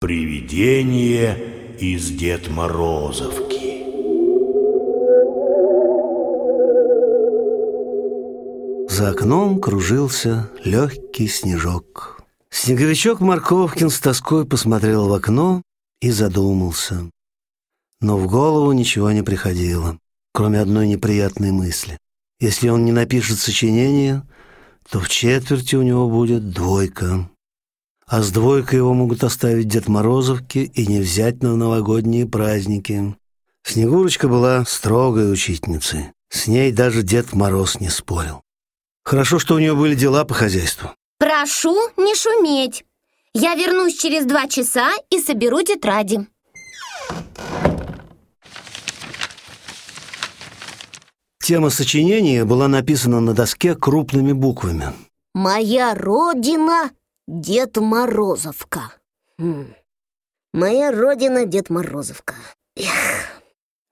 Привидение из Дед Морозовки. За окном кружился легкий снежок. Снеговичок Марковкин с тоской посмотрел в окно и задумался. Но в голову ничего не приходило, кроме одной неприятной мысли. Если он не напишет сочинение, то в четверти у него будет двойка а с двойкой его могут оставить Дед Морозовки и не взять на новогодние праздники. Снегурочка была строгой учительницей. С ней даже Дед Мороз не спорил. Хорошо, что у нее были дела по хозяйству. Прошу не шуметь. Я вернусь через два часа и соберу тетради. Тема сочинения была написана на доске крупными буквами. «Моя родина Дед Морозовка. Хм. Моя родина Дед Морозовка. Эх.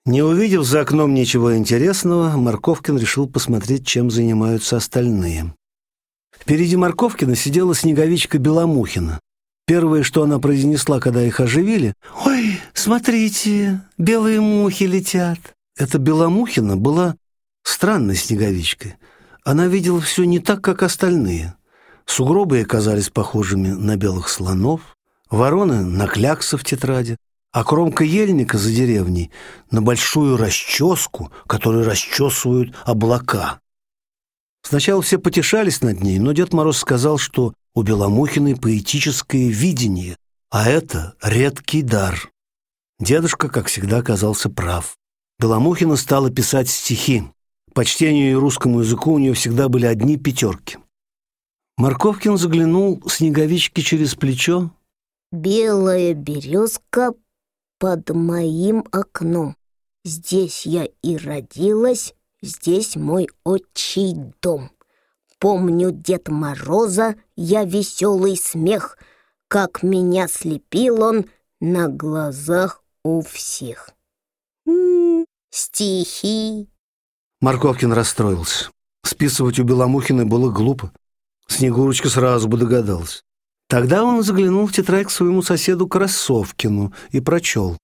Не увидев за окном ничего интересного, Марковкин решил посмотреть, чем занимаются остальные. Впереди Марковкина сидела снеговичка Беломухина. Первое, что она произнесла, когда их оживили, «Ой, смотрите, белые мухи летят». Эта Беломухина была странной снеговичкой. Она видела все не так, как остальные. Сугробы оказались похожими на белых слонов, вороны — на кляксы в тетради, а кромка ельника за деревней — на большую расческу, которую расчесывают облака. Сначала все потешались над ней, но Дед Мороз сказал, что у Беломухиной поэтическое видение, а это редкий дар. Дедушка, как всегда, оказался прав. Беломухина стала писать стихи. По чтению и русскому языку у нее всегда были одни пятерки. Марковкин заглянул снеговичке через плечо. «Белая березка под моим окном. Здесь я и родилась, здесь мой отчий дом. Помню Дед Мороза, я веселый смех, как меня слепил он на глазах у всех. М -м, стихи. Марковкин расстроился. Списывать у Беломухиной было глупо. Снегурочка сразу бы догадалась. Тогда он заглянул в тетрадь к своему соседу Красовкину и прочел.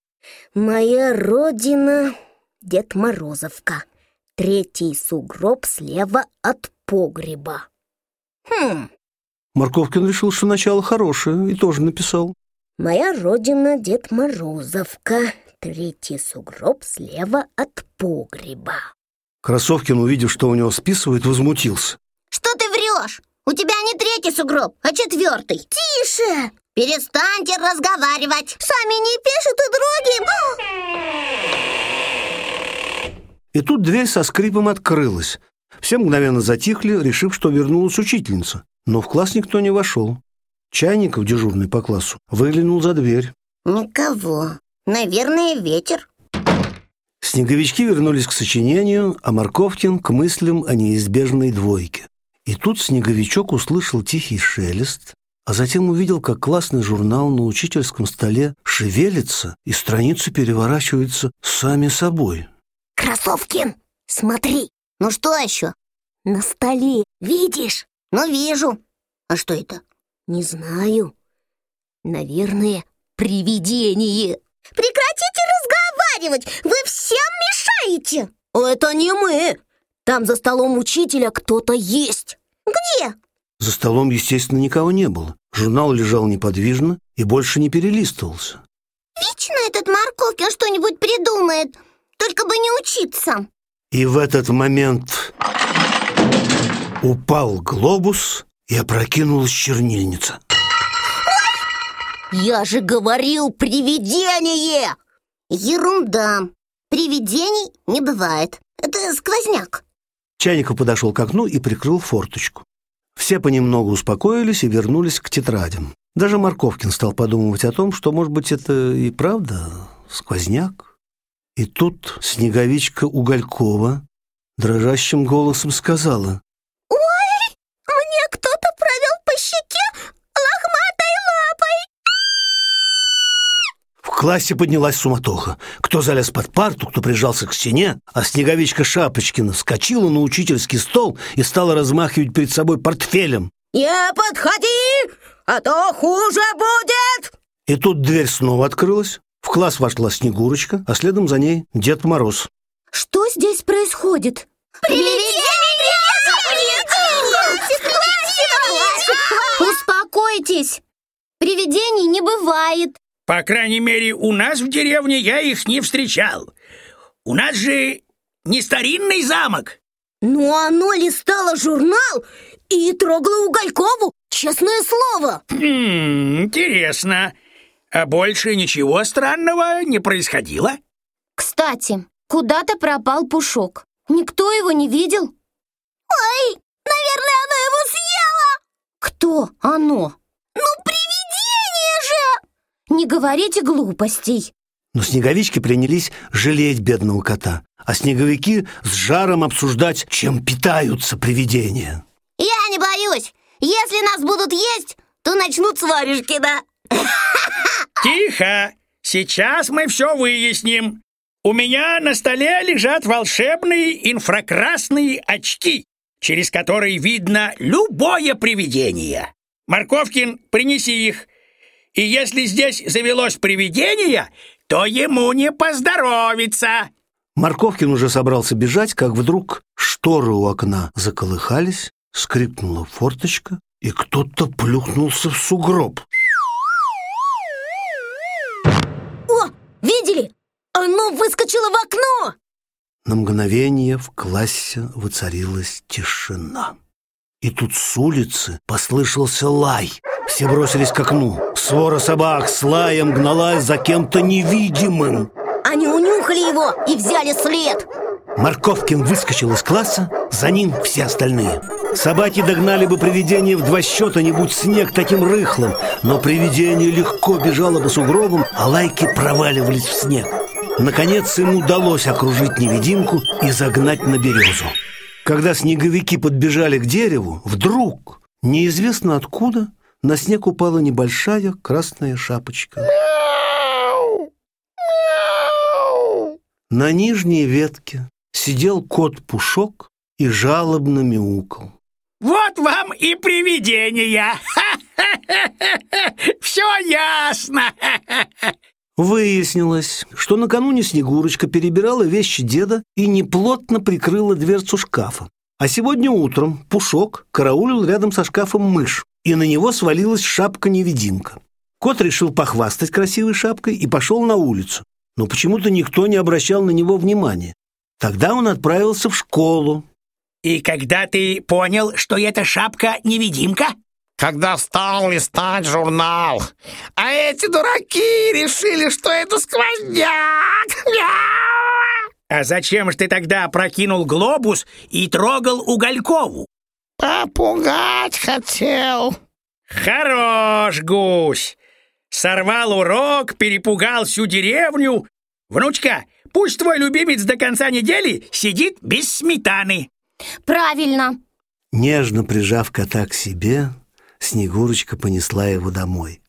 «Моя родина — Дед Морозовка. Третий сугроб слева от погреба». «Хм». Марковкин решил, что начало хорошее, и тоже написал. «Моя родина — Дед Морозовка. Третий сугроб слева от погреба». Красовкин, увидев, что у него списывают, возмутился. «Что ты врешь? У тебя не третий сугроб, а четвертый. Тише! Перестаньте разговаривать. Сами не пишут и другим. И тут дверь со скрипом открылась. Все мгновенно затихли, решив, что вернулась учительница. Но в класс никто не вошел. Чайников, дежурный по классу, выглянул за дверь. Никого. Наверное, ветер. Снеговички вернулись к сочинению, а Марковкин к мыслям о неизбежной двойке. И тут Снеговичок услышал тихий шелест, а затем увидел, как классный журнал на учительском столе шевелится, и страницы переворачиваются сами собой. «Кроссовкин, смотри!» «Ну что еще?» «На столе, видишь?» «Ну, вижу. А что это?» «Не знаю. Наверное, привидение». «Прекратите разговаривать! Вы всем мешаете!» «Это не мы!» Там за столом учителя кто-то есть. Где? За столом, естественно, никого не было. Журнал лежал неподвижно и больше не перелистывался. Вечно этот Марковкин что-нибудь придумает, только бы не учиться. И в этот момент упал глобус и опрокинулась чернильница. Я же говорил, привидение! Ерунда. Привидений не бывает. Это сквозняк. Чайников подошел к окну и прикрыл форточку. Все понемногу успокоились и вернулись к тетрадям. Даже Марковкин стал подумывать о том, что, может быть, это и правда сквозняк. И тут снеговичка Уголькова дрожащим голосом сказала. Классе поднялась суматоха. Кто залез под парту, кто прижался к стене, а снеговичка Шапочкина скочила на учительский стол и стала размахивать перед собой портфелем. «Не подходи, а то хуже будет!» И тут дверь снова открылась. В класс вошла Снегурочка, а следом за ней Дед Мороз. Что здесь происходит? Успокойтесь! Привидений не бывает. По крайней мере, у нас в деревне я их не встречал. У нас же не старинный замок. Но оно листало журнал и трогало Уголькову, честное слово. Хм, интересно. А больше ничего странного не происходило? Кстати, куда-то пропал Пушок. Никто его не видел? Ой, наверное, оно его съело. Кто оно? Ну, же! Не говорите глупостей. Но снеговички принялись жалеть бедного кота, а снеговики с жаром обсуждать, чем питаются привидения. Я не боюсь. Если нас будут есть, то начнут сварежки, да? Тихо! Сейчас мы все выясним. У меня на столе лежат волшебные инфракрасные очки, через которые видно любое привидение. Марковкин, принеси их. И если здесь завелось привидение, то ему не поздоровится. Марковкин уже собрался бежать, как вдруг шторы у окна заколыхались, скрипнула форточка, и кто-то плюхнулся в сугроб. О, видели? Оно выскочило в окно! На мгновение в классе воцарилась тишина. И тут с улицы послышался лай. Все бросились к окну. Свора собак с лаем гналась за кем-то невидимым. Они унюхали его и взяли след. Марковкин выскочил из класса, за ним все остальные. Собаки догнали бы привидение в два счета, не будь снег таким рыхлым. Но привидение легко бежало по сугробам, а лайки проваливались в снег. Наконец им удалось окружить невидимку и загнать на березу. Когда снеговики подбежали к дереву, вдруг, неизвестно откуда, на снег упала небольшая красная шапочка. На нижней ветке сидел кот-пушок и жалобно мяукал. Вот вам и привидение. Все ясно. Выяснилось, что накануне Снегурочка перебирала вещи деда и неплотно прикрыла дверцу шкафа. А сегодня утром Пушок караулил рядом со шкафом мышь, и на него свалилась шапка-невидимка. Кот решил похвастать красивой шапкой и пошел на улицу, но почему-то никто не обращал на него внимания. Тогда он отправился в школу. И когда ты понял, что эта шапка-невидимка? когда стал листать журнал. А эти дураки решили, что это сквозняк. А зачем же ты тогда прокинул глобус и трогал Уголькову? Попугать хотел. Хорош, гусь! Сорвал урок, перепугал всю деревню. Внучка, пусть твой любимец до конца недели сидит без сметаны. Правильно. Нежно прижав кота к себе, Снегурочка понесла его домой.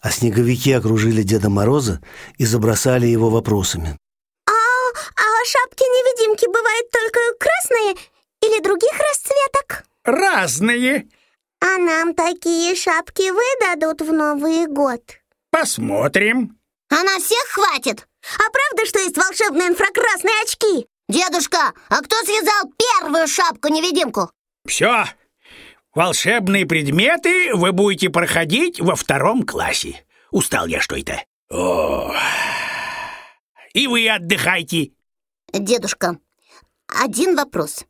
А снеговики окружили Деда Мороза и забросали его вопросами. А, а шапки-невидимки бывают только красные или других расцветок? Разные. А нам такие шапки выдадут в Новый год? Посмотрим. А на всех хватит? А правда, что есть волшебные инфракрасные очки? Дедушка, а кто связал первую шапку-невидимку? Все. Волшебные предметы вы будете проходить во втором классе. Устал я что это. О. И вы отдыхайте. Дедушка, один вопрос.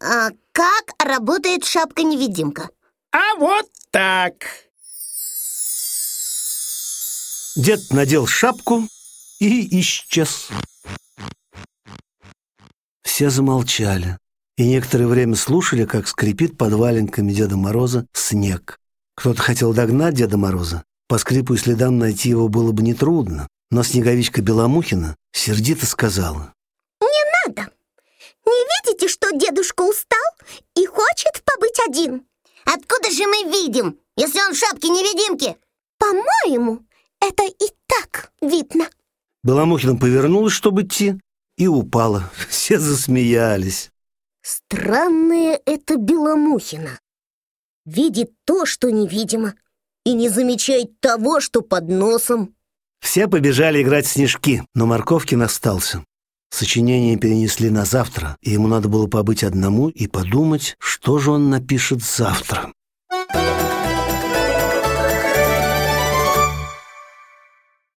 А как работает шапка-невидимка? А вот так. Дед надел шапку и исчез. Все замолчали и некоторое время слушали, как скрипит под валенками Деда Мороза снег. Кто-то хотел догнать Деда Мороза. По скрипу и следам найти его было бы нетрудно, но снеговичка Беломухина сердито сказала. «Не надо! Не видите, что дедушка устал и хочет побыть один? Откуда же мы видим, если он в шапке-невидимки? По-моему, это и так видно». Беломухина повернулась, чтобы идти, и упала. Все засмеялись. Странная это Беломухина. Видит то, что невидимо, и не замечает того, что под носом. Все побежали играть в снежки, но Морковкин остался. Сочинение перенесли на завтра, и ему надо было побыть одному и подумать, что же он напишет завтра.